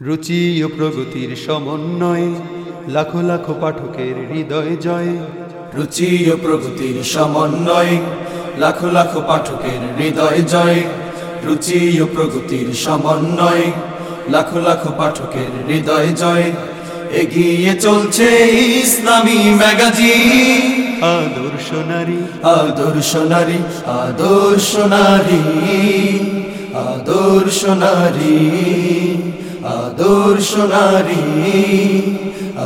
রুচি ও প্রগতির সমন্বয়ে লাখো লাখো পাঠকের হৃদয় জয়। রুচি ও প্রগতির সমন্বয়ে লাখো লাখো পাঠকের হৃদয় জয়। রুচি ও প্রগতির সমন্বয়ে লাখো লাখো পাঠকের হৃদয় জয়। এগিয়ে চলছে ইসলামী ম্যাগাজিন। আদর্শ নারী। আদর্শ নারী আদর্শ নারী আদর্শ নারী। আদর্শ নারী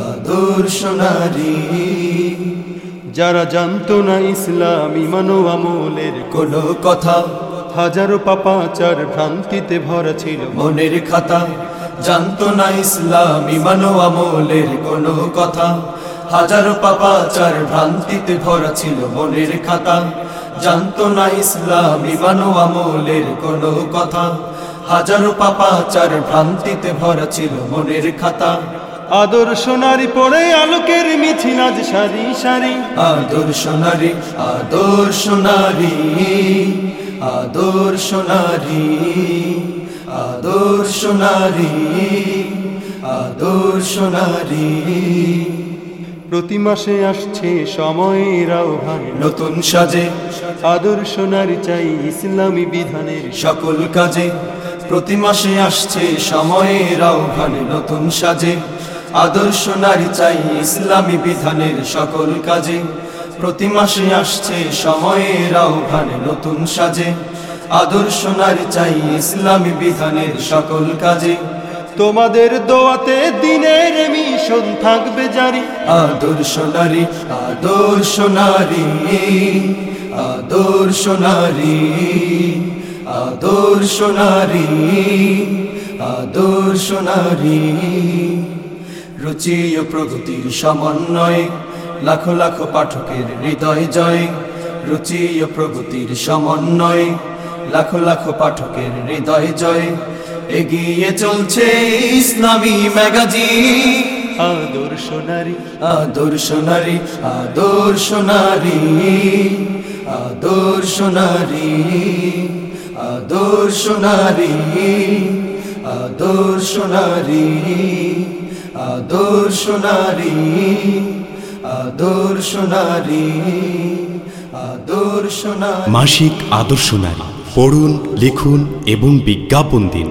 আদর্শ নারী যারা জানতো না ইসলামী মানো আমলের কোনো কথা, হাজারো পাপাচার ভ্রান্তিতে ভরা ছিল মনের খাতা। জানতো না ইসলাম ইমানো আমলের কোনো কথা, হাজারো পাপাচার ভ্রান্তিতে ভরা ছিল মনের খাতা। জানতো না ইসলাম ইমানো আমলের কোনো কথা হাজারো পাপাচার ভ্রান্তিতে ভরা ছিল মনের খাতা। আদর্শ নারী পড়ে আলোকের মিছিল আজ সারি সারি। আদর্শ নারী আদর্শ নারী আদর্শ নারী আদর্শ নারী আদর্শ নারী প্রতি মাসে আসছে সময়ের আহ্বানে। নতুন সাজে আদর্শ নারী চাই ইসলামী বিধানের। সকল কাজে প্রতি মাসে আসছে সময়ের আহ্বানে নতুন সাজে। আদর্শ নারী চাই ইসলামী বিধানের সকল কাজে। প্রতি মাসে আসছে সময়ের আহ্বানে নতুন সাজে। আদর্শ নারী চাই ইসলামী বিধানের সকল কাজে। তোমাদের দোয়াতে দিনের মিশন থাকবে জারি। আদর্শ নারী আদর্শ নারী আদর্শ নারী। আদর্শ নারী আদর্শ নারী রুচি ও প্রগতির সমন্বয়ে লাখো লাখো পাঠকের হৃদয় জয়। রুচি ও প্রগতির সমন্বয়ে লাখো লাখো পাঠকের হৃদয় জয়। এগিয়ে চলছে ইসলামী ম্যাগাজিন। আদর্শ নারী আদর্শ নারী আদর্শ নারী আদর্শ নারী আদর সোনারি আদর সোনারি আদর সোনারি আদর সোনারি আদর সোনারি। মাসিক আদর্শ নারী পড়ুন, লিখুন এবং বিজ্ঞাপন দিন।